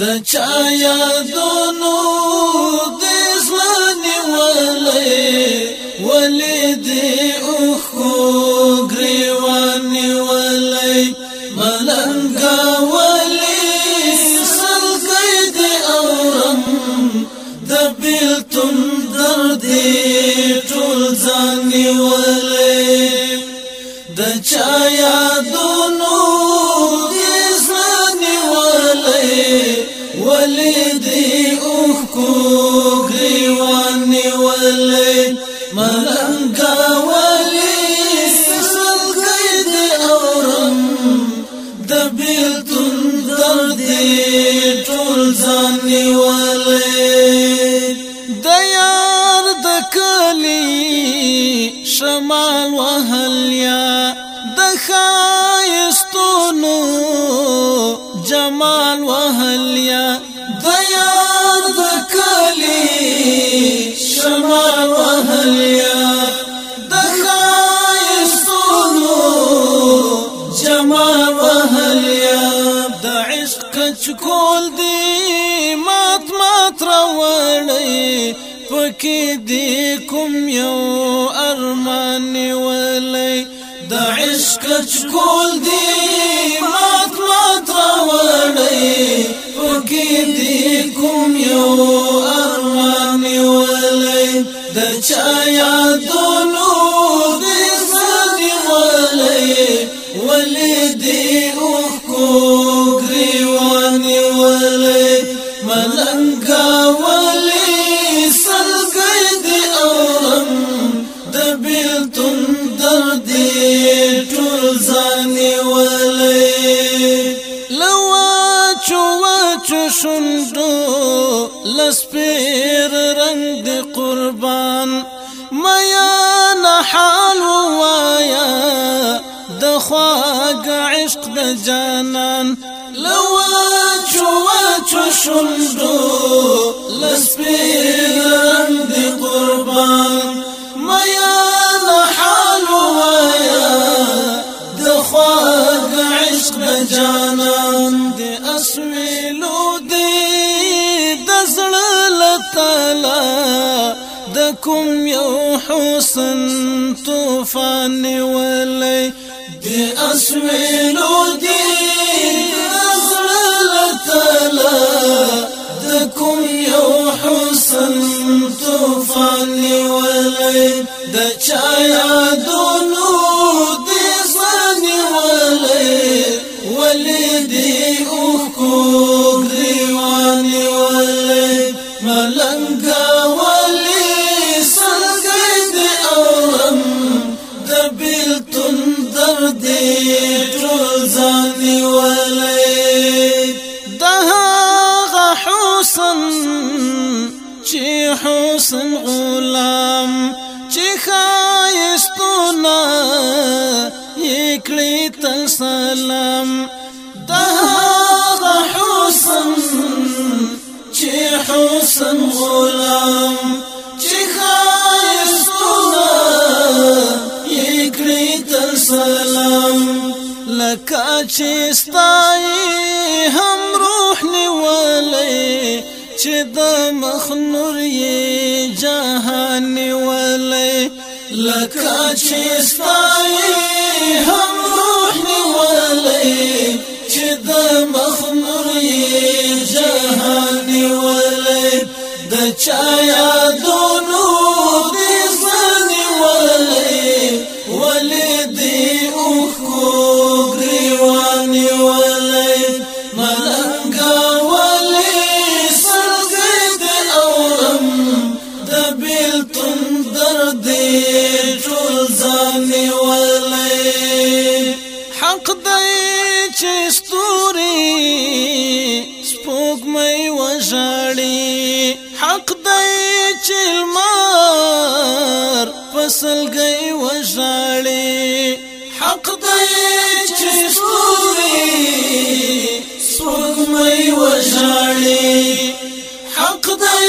د چا یادونو د زلنی ولې ولې دې اوخو گریوانی ولې ملنګا ولې سلګې دې اورم د بیلتون درد ټول ځان ولې د چا یادونو ولې دی اوخ کو غریوان نی ولې ملنګا ولې سسل قید اورم د بیلتون درد ټول ځان نی ولې د یار د کلی شمال وهل یا د خان چکول دی مات مات رواني پکې دی کوم یو ارمان ولي د عشق چکول دی مات مات رواني ملنګا ولي سلګي دي اورم د بیلتون درد ټول ځاني ولي لو چو چو شندو لسپیر رنگ دی قربان میا نحال وایا د خواږه عشق د جانان لواچو واچو شلدو لسپین رند قربان میان حالو آیا دخواق عشق جانان دی اسویلو دی دزل لطلا دکم یو حسن توفان ولی دی اسویلو دی د کوم یو حسن طوفان ولې د چا یادونو دې ځان ولې ولې دې اوخ کو ګریوان ولې ملنګا حسن غلام چې خایستونه یکړی تل سلام دغه حسن چې حسن غلام چې خایستونه یکړی تل سلام لکه چې ستای هم روح نیولې چې د مخنور یې جهان ولې لکه چې ستای دی ټول ځان ولې حق دی چې ستوري سپوږمۍ وژاړي حق دی چې المار فصلګۍ وژاړي حق دی چې ستوري سپوږمۍ وژاړي حق دی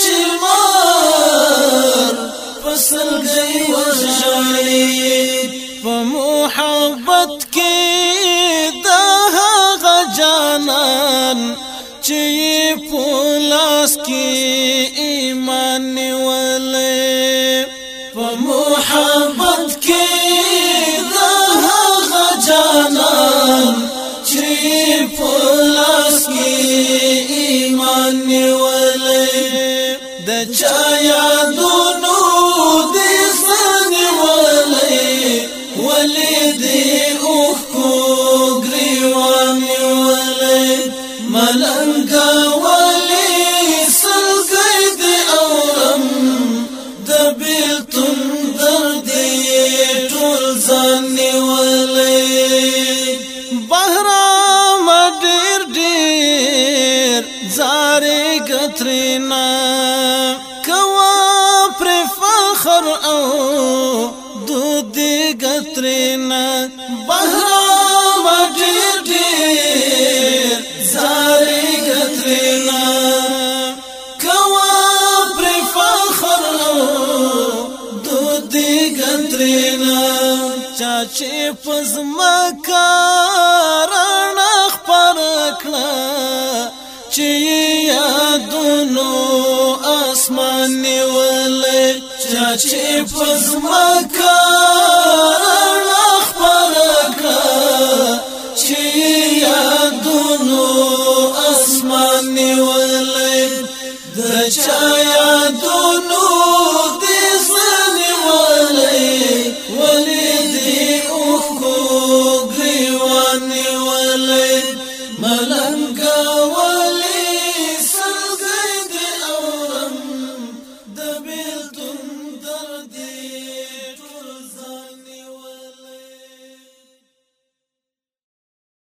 چې المار سلګي وژړي په محبت کې د هغه جانان چې پولاس کې ایمان ولې په محبت کې د هغه جانان چې پولاس کې ایمان ولې د چا یادو نیولې بهرام ډیر ډیر زارې کترینا کوا پر فخر او دود کترینا بهرام ډیر ډیر زارې کترینا کوا پر فخر او دود کترینا چې پزما کاران خبر کړه چې یادونو اسمان ولې چې پزما کاران خبر کړه چې یادونو اسمان ولې د چا یادونو